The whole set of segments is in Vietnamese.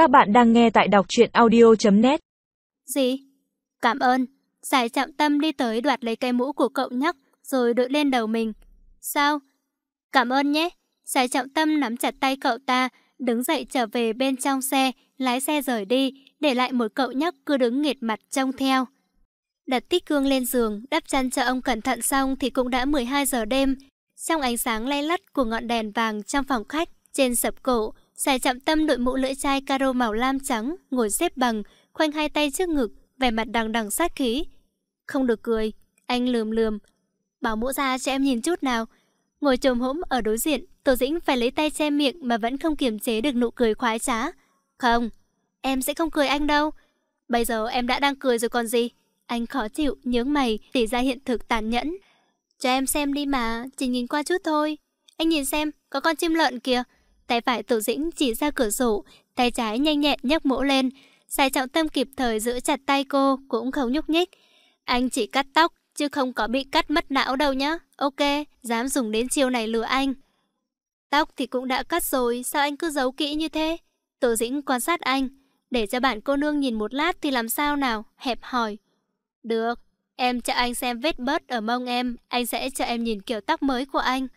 Các bạn đang nghe tại đọc truyện audio.net Gì? Cảm ơn. Giải trọng tâm đi tới đoạt lấy cây mũ của cậu nhóc, rồi đội lên đầu mình. Sao? Cảm ơn nhé. Giải trọng tâm nắm chặt tay cậu ta, đứng dậy trở về bên trong xe, lái xe rời đi, để lại một cậu nhóc cứ đứng nghệt mặt trông theo. Đặt tích cương lên giường, đắp chăn cho ông cẩn thận xong thì cũng đã 12 giờ đêm. Trong ánh sáng lay lắt của ngọn đèn vàng trong phòng khách, trên sập cổ, Giải chạm tâm đội mũ lưỡi chai caro màu lam trắng, ngồi xếp bằng, khoanh hai tay trước ngực, vẻ mặt đằng đằng sát khí. Không được cười, anh lườm lườm. Bảo mũ ra cho em nhìn chút nào. Ngồi trồm hỗm ở đối diện, Tổ Dĩnh phải lấy tay che miệng mà vẫn không kiềm chế được nụ cười khoái trá. Không, em sẽ không cười anh đâu. Bây giờ em đã đang cười rồi còn gì. Anh khó chịu, nhướng mày, tỉ ra hiện thực tàn nhẫn. Cho em xem đi mà, chỉ nhìn qua chút thôi. Anh nhìn xem, có con chim lợn kìa. Tay phải Tổ Dĩnh chỉ ra cửa sổ, tay trái nhanh nhẹn nhấc mũ lên. Sai trọng tâm kịp thời giữ chặt tay cô, cũng không nhúc nhích. Anh chỉ cắt tóc, chứ không có bị cắt mất não đâu nhá. Ok, dám dùng đến chiêu này lừa anh. Tóc thì cũng đã cắt rồi, sao anh cứ giấu kỹ như thế? Tổ Dĩnh quan sát anh. Để cho bạn cô nương nhìn một lát thì làm sao nào? Hẹp hỏi. Được, em cho anh xem vết bớt ở mông em, anh sẽ cho em nhìn kiểu tóc mới của anh.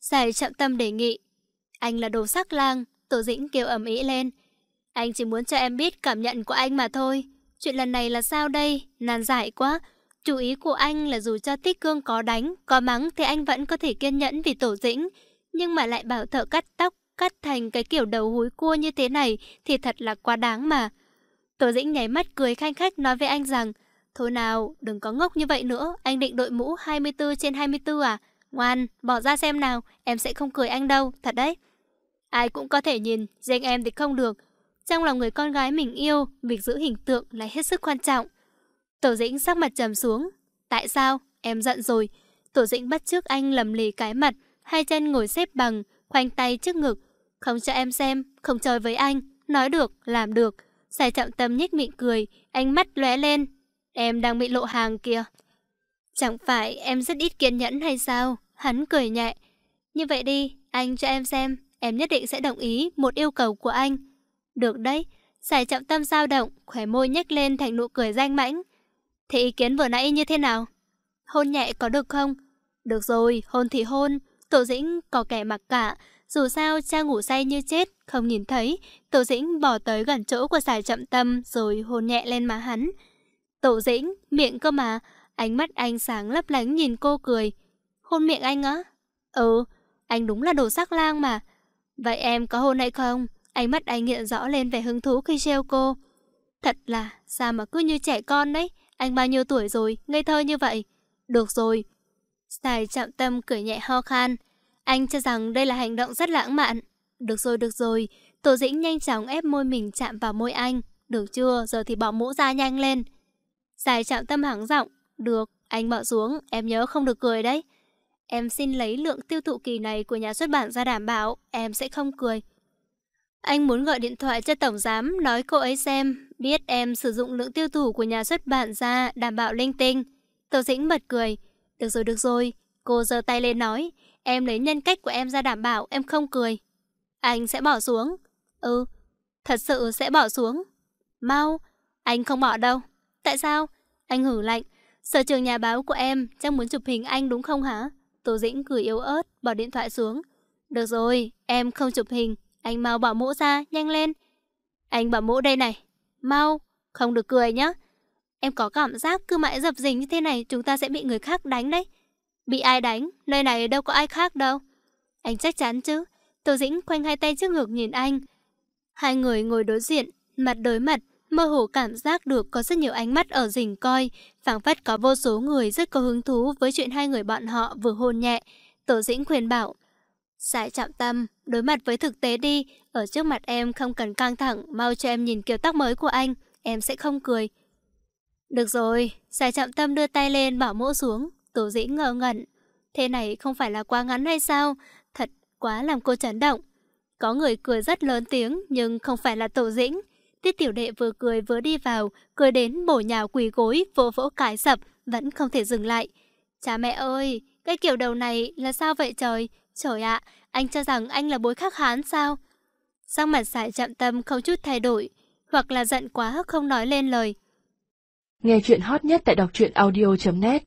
Giải trọng tâm đề nghị, anh là đồ sắc lang, Tổ Dĩnh kêu ầm ĩ lên. Anh chỉ muốn cho em biết cảm nhận của anh mà thôi. Chuyện lần này là sao đây? Nàn giải quá. Chủ ý của anh là dù cho Tích Cương có đánh, có mắng thì anh vẫn có thể kiên nhẫn vì Tổ Dĩnh. Nhưng mà lại bảo thợ cắt tóc, cắt thành cái kiểu đầu húi cua như thế này thì thật là quá đáng mà. Tổ Dĩnh nhảy mắt cười khanh khách nói với anh rằng Thôi nào, đừng có ngốc như vậy nữa, anh định đội mũ 24 trên 24 à? Ngoan, bỏ ra xem nào, em sẽ không cười anh đâu, thật đấy. Ai cũng có thể nhìn, riêng em thì không được. Trong lòng người con gái mình yêu, việc giữ hình tượng là hết sức quan trọng. Tổ dĩnh sắc mặt trầm xuống. Tại sao? Em giận rồi. Tổ dĩnh bắt trước anh lầm lì cái mặt, hai chân ngồi xếp bằng, khoanh tay trước ngực. Không cho em xem, không chơi với anh. Nói được, làm được. Sai trọng tâm nhếch miệng cười, ánh mắt lóe lên. Em đang bị lộ hàng kìa. Chẳng phải em rất ít kiên nhẫn hay sao? Hắn cười nhẹ. Như vậy đi, anh cho em xem, em nhất định sẽ đồng ý một yêu cầu của anh. Được đấy, giải trọng tâm dao động, khỏe môi nhếch lên thành nụ cười danh mãnh. Thế ý kiến vừa nãy như thế nào? Hôn nhẹ có được không? Được rồi, hôn thì hôn. Tổ dĩnh có kẻ mặc cả. Dù sao cha ngủ say như chết, không nhìn thấy. Tổ dĩnh bỏ tới gần chỗ của giải trọng tâm rồi hôn nhẹ lên má hắn. Tổ dĩnh, miệng cơ mà. Ánh mắt anh sáng lấp lánh nhìn cô cười. Hôn miệng anh á? Ừ, anh đúng là đồ sắc lang mà. Vậy em có hôn hay không? Ánh mắt anh hiện rõ lên vẻ hứng thú khi treo cô. Thật là, sao mà cứ như trẻ con đấy? Anh bao nhiêu tuổi rồi, ngây thơ như vậy? Được rồi. Tài chạm tâm cười nhẹ ho khan. Anh cho rằng đây là hành động rất lãng mạn. Được rồi, được rồi. Tổ dĩnh nhanh chóng ép môi mình chạm vào môi anh. Được chưa, giờ thì bỏ mũ ra nhanh lên. Giải chạm tâm hắng giọng. Được, anh bỏ xuống, em nhớ không được cười đấy. Em xin lấy lượng tiêu thụ kỳ này của nhà xuất bản ra đảm bảo, em sẽ không cười. Anh muốn gọi điện thoại cho Tổng Giám nói cô ấy xem, biết em sử dụng lượng tiêu thụ của nhà xuất bản ra đảm bảo linh tinh. Tô Dĩnh bật cười. Được rồi, được rồi. Cô giơ tay lên nói, em lấy nhân cách của em ra đảm bảo, em không cười. Anh sẽ bỏ xuống. Ừ, thật sự sẽ bỏ xuống. Mau, anh không bỏ đâu. Tại sao? Anh hử lạnh. Sở trường nhà báo của em chắc muốn chụp hình anh đúng không hả? Tô Dĩnh cười yếu ớt, bỏ điện thoại xuống. Được rồi, em không chụp hình. Anh mau bỏ mũ ra, nhanh lên. Anh bỏ mũ đây này. Mau, không được cười nhá. Em có cảm giác cứ mãi dập dình như thế này chúng ta sẽ bị người khác đánh đấy. Bị ai đánh? Nơi này đâu có ai khác đâu. Anh chắc chắn chứ. Tô Dĩnh khoanh hai tay trước ngực nhìn anh. Hai người ngồi đối diện, mặt đối mặt, mơ hồ cảm giác được có rất nhiều ánh mắt ở rình coi, phảng phất có vô số người rất có hứng thú với chuyện hai người bọn họ vừa hôn nhẹ. Tổ dĩnh khuyên bảo, Sải chạm tâm, đối mặt với thực tế đi, ở trước mặt em không cần căng thẳng, mau cho em nhìn kiểu tóc mới của anh, em sẽ không cười. Được rồi, Sải chạm tâm đưa tay lên bỏ mũ xuống, tổ dĩnh ngờ ngẩn. Thế này không phải là quá ngắn hay sao? Thật quá làm cô chấn động. Có người cười rất lớn tiếng nhưng không phải là tổ dĩnh. Tiết tiểu đệ vừa cười vừa đi vào, cười đến bổ nhào quỳ gối, vỗ vỗ cái sập, vẫn không thể dừng lại. Cha mẹ ơi, cái kiểu đầu này là sao vậy trời? Trời ạ, anh cho rằng anh là bối khắc hán sao? Sang mặt sải chậm tâm không chút thay đổi, hoặc là giận quá không nói lên lời. Nghe chuyện hot nhất tại đọc truyện audio.net